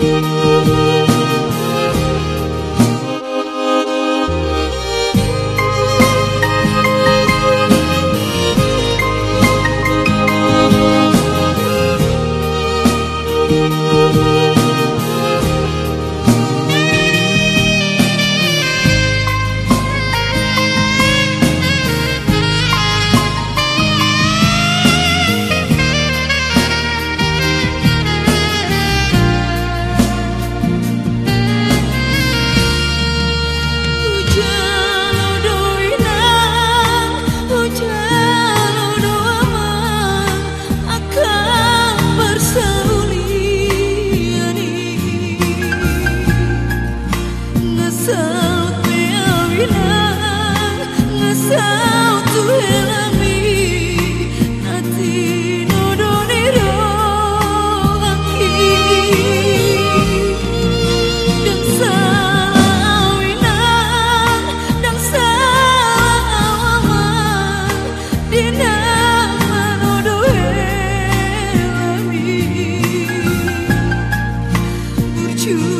Música Itu